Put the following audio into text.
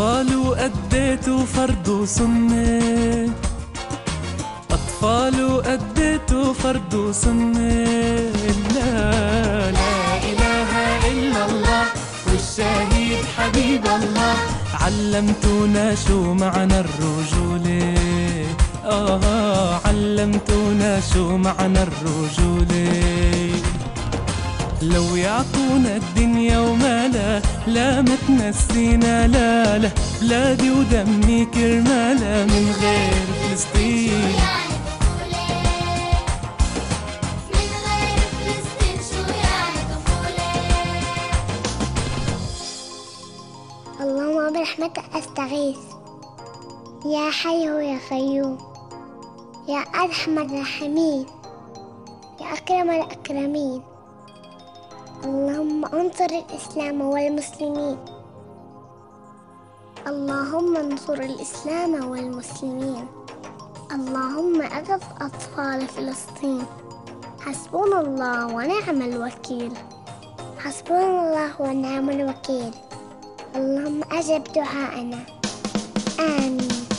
أطفال وأديتوا فرض وسنة أطفال وأديتوا فرض وسنة لا لا إله إلا الله والشهيد حبيب الله. علمتونا شو معنى الرجولة. آه علمتونا شو معنى الرجولة. لو يعطونا الدنيا وما لا لا متنسينا لا لا. بلادي ودمي كرمالها من غير فلسطين. اللهم برحمتك أستغيث. يا حي يا قيوم. يا أرحم الراحمين. يا أكرم الأكرمين. اللهم انصر الإسلام والمسلمين. اللهم انصر الإسلام والمسلمين. اللهم أغث أطفال فلسطين. حسبنا الله ونعم الوكيل. حسبنا الله ونعم الوكيل. اللهم أجب دعاءنا. آمين.